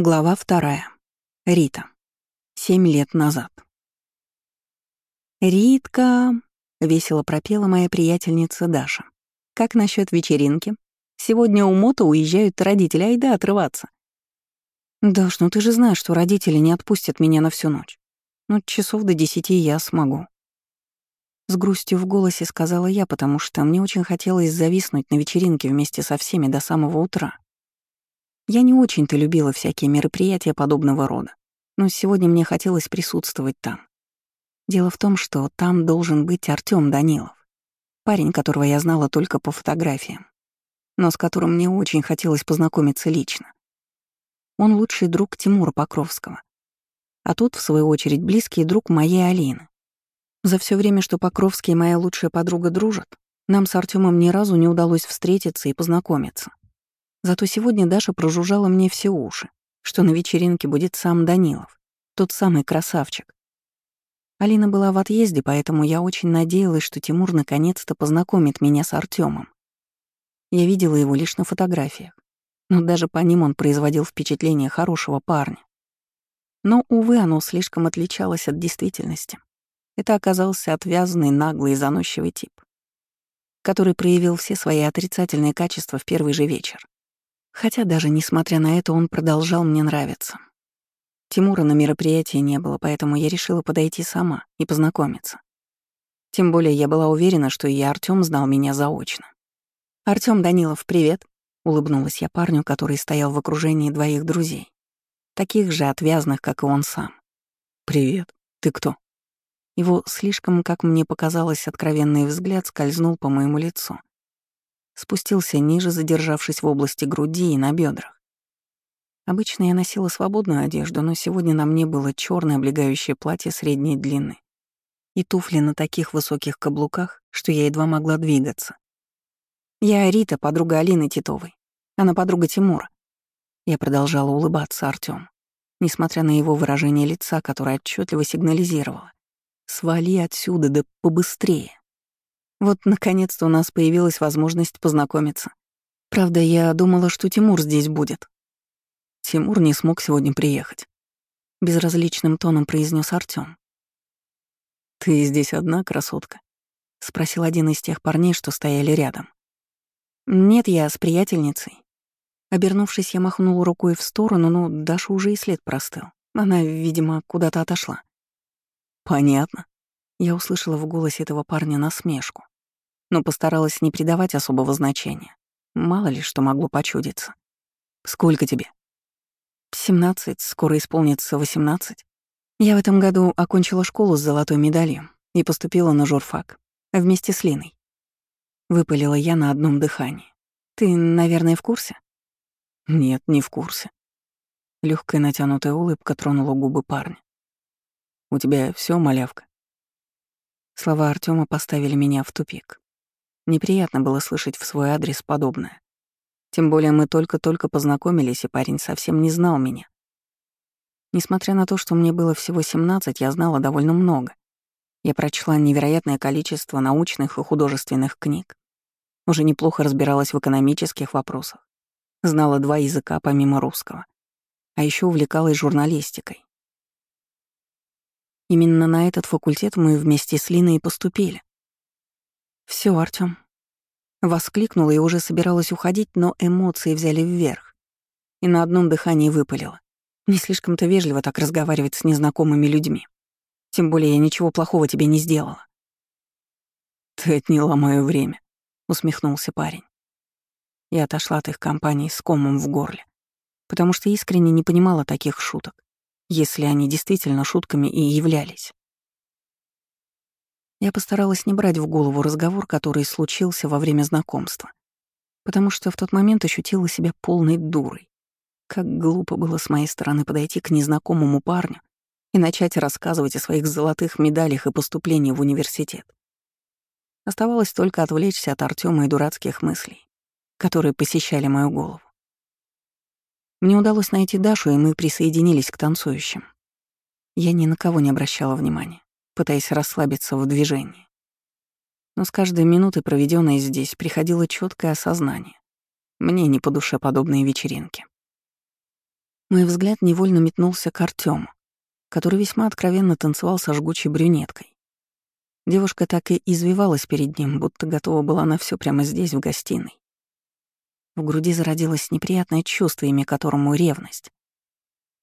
Глава вторая. Рита. Семь лет назад. «Ритка!» — весело пропела моя приятельница Даша. «Как насчет вечеринки? Сегодня у Мота уезжают родители, айда отрываться». «Даш, ну ты же знаешь, что родители не отпустят меня на всю ночь. Ну, часов до десяти я смогу». С грустью в голосе сказала я, потому что мне очень хотелось зависнуть на вечеринке вместе со всеми до самого утра. Я не очень-то любила всякие мероприятия подобного рода, но сегодня мне хотелось присутствовать там. Дело в том, что там должен быть Артём Данилов, парень, которого я знала только по фотографиям, но с которым мне очень хотелось познакомиться лично. Он лучший друг Тимура Покровского. А тут, в свою очередь, близкий друг моей Алины. За все время, что Покровский и моя лучшая подруга дружат, нам с Артёмом ни разу не удалось встретиться и познакомиться. Зато сегодня Даша прожужжала мне все уши, что на вечеринке будет сам Данилов, тот самый красавчик. Алина была в отъезде, поэтому я очень надеялась, что Тимур наконец-то познакомит меня с Артемом. Я видела его лишь на фотографиях, но даже по ним он производил впечатление хорошего парня. Но, увы, оно слишком отличалось от действительности. Это оказался отвязанный, наглый и заносчивый тип, который проявил все свои отрицательные качества в первый же вечер. Хотя даже несмотря на это, он продолжал мне нравиться. Тимура на мероприятии не было, поэтому я решила подойти сама и познакомиться. Тем более я была уверена, что и Артём знал меня заочно. «Артём Данилов, привет!» — улыбнулась я парню, который стоял в окружении двоих друзей, таких же отвязных, как и он сам. «Привет. Ты кто?» Его слишком, как мне показалось, откровенный взгляд скользнул по моему лицу, спустился ниже, задержавшись в области груди и на бедрах. Обычно я носила свободную одежду, но сегодня на мне было черное облегающее платье средней длины и туфли на таких высоких каблуках, что я едва могла двигаться. Я Рита, подруга Алины Титовой. Она подруга Тимура. Я продолжала улыбаться Артём, несмотря на его выражение лица, которое отчетливо сигнализировало. «Свали отсюда, да побыстрее». Вот, наконец-то, у нас появилась возможность познакомиться. Правда, я думала, что Тимур здесь будет. Тимур не смог сегодня приехать. Безразличным тоном произнес Артём. «Ты здесь одна, красотка?» — спросил один из тех парней, что стояли рядом. «Нет, я с приятельницей». Обернувшись, я махнула рукой в сторону, но Даша уже и след простыл. Она, видимо, куда-то отошла. «Понятно». Я услышала в голосе этого парня насмешку но постаралась не придавать особого значения. Мало ли что могло почудиться. «Сколько тебе?» «Семнадцать, скоро исполнится восемнадцать. Я в этом году окончила школу с золотой медалью и поступила на журфак вместе с Линой. Выпалила я на одном дыхании. Ты, наверное, в курсе? Нет, не в курсе. Легкая натянутая улыбка тронула губы парня. У тебя все, малявка. Слова Артема поставили меня в тупик. Неприятно было слышать в свой адрес подобное. Тем более мы только-только познакомились, и парень совсем не знал меня. Несмотря на то, что мне было всего 17, я знала довольно много. Я прочла невероятное количество научных и художественных книг. Уже неплохо разбиралась в экономических вопросах. Знала два языка помимо русского. А еще увлекалась журналистикой. Именно на этот факультет мы вместе с Линой и поступили. Все, Артём. Воскликнула и уже собиралась уходить, но эмоции взяли вверх. И на одном дыхании выпалила. Не слишком-то вежливо так разговаривать с незнакомыми людьми. Тем более я ничего плохого тебе не сделала. «Ты отняла мое время», — усмехнулся парень. Я отошла от их компании с комом в горле, потому что искренне не понимала таких шуток, если они действительно шутками и являлись. Я постаралась не брать в голову разговор, который случился во время знакомства, потому что в тот момент ощутила себя полной дурой. Как глупо было с моей стороны подойти к незнакомому парню и начать рассказывать о своих золотых медалях и поступлении в университет. Оставалось только отвлечься от Артема и дурацких мыслей, которые посещали мою голову. Мне удалось найти Дашу, и мы присоединились к танцующим. Я ни на кого не обращала внимания пытаясь расслабиться в движении. Но с каждой минутой, проведенной здесь, приходило четкое осознание. Мне не по душе подобные вечеринки. Мой взгляд невольно метнулся к Артему, который весьма откровенно танцевал со жгучей брюнеткой. Девушка так и извивалась перед ним, будто готова была на все прямо здесь, в гостиной. В груди зародилось неприятное чувство, имя которому — ревность.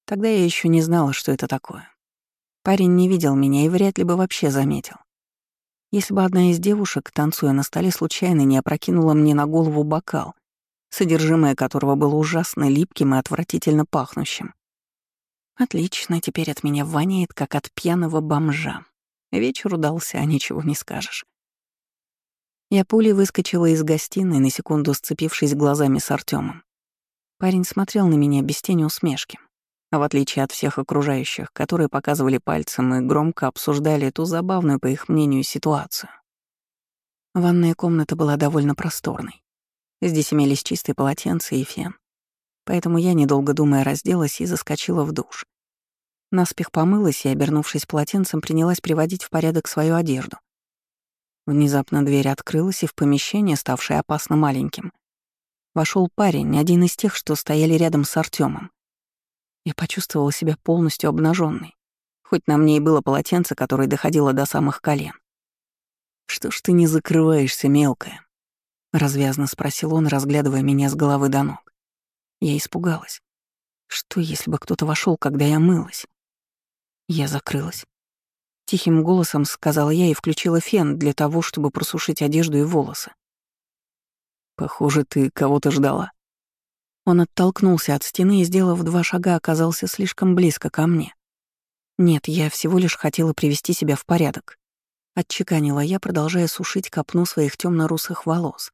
Тогда я еще не знала, что это такое. Парень не видел меня и вряд ли бы вообще заметил. Если бы одна из девушек, танцуя на столе, случайно не опрокинула мне на голову бокал, содержимое которого было ужасно липким и отвратительно пахнущим. Отлично, теперь от меня воняет, как от пьяного бомжа. Вечер удался, а ничего не скажешь. Я пулей выскочила из гостиной, на секунду сцепившись глазами с Артемом. Парень смотрел на меня без тени усмешки. А в отличие от всех окружающих, которые показывали пальцем и громко обсуждали эту забавную, по их мнению, ситуацию. Ванная комната была довольно просторной. Здесь имелись чистые полотенца и фен. Поэтому я, недолго думая, разделась и заскочила в душ. Наспех помылась и, обернувшись полотенцем, принялась приводить в порядок свою одежду. Внезапно дверь открылась, и в помещение, ставшее опасно маленьким, вошел парень, один из тех, что стояли рядом с Артемом. Я почувствовала себя полностью обнаженной, хоть на мне и было полотенце, которое доходило до самых колен. «Что ж ты не закрываешься, мелкая?» — развязно спросил он, разглядывая меня с головы до ног. Я испугалась. Что, если бы кто-то вошел, когда я мылась? Я закрылась. Тихим голосом сказала я и включила фен для того, чтобы просушить одежду и волосы. «Похоже, ты кого-то ждала», он оттолкнулся от стены и, сделав два шага, оказался слишком близко ко мне. «Нет, я всего лишь хотела привести себя в порядок», — отчеканила я, продолжая сушить копну своих темно русых волос.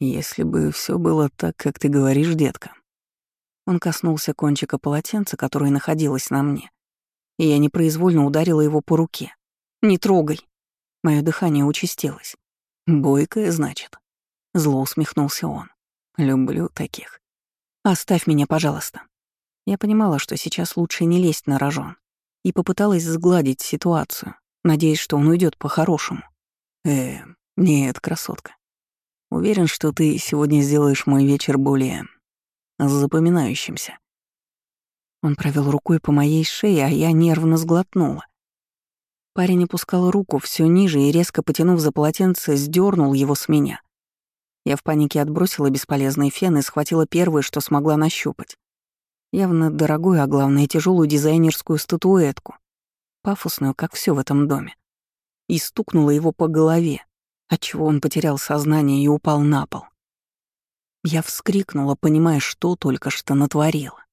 «Если бы все было так, как ты говоришь, детка». Он коснулся кончика полотенца, которое находилось на мне, и я непроизвольно ударила его по руке. «Не трогай!» Мое дыхание участилось. «Бойкая, значит?» Зло усмехнулся он. Люблю таких. Оставь меня, пожалуйста. Я понимала, что сейчас лучше не лезть на рожон, и попыталась сгладить ситуацию, надеясь, что он уйдет по-хорошему. Э, нет, красотка. Уверен, что ты сегодня сделаешь мой вечер более запоминающимся. Он провел рукой по моей шее, а я нервно сглотнула. Парень опускал руку все ниже и, резко потянув за полотенце, сдернул его с меня. Я в панике отбросила бесполезный фен и схватила первое, что смогла нащупать. Явно дорогую, а главное, тяжелую дизайнерскую статуэтку, пафосную, как все в этом доме. И стукнула его по голове, отчего он потерял сознание и упал на пол. Я вскрикнула, понимая, что только что натворила.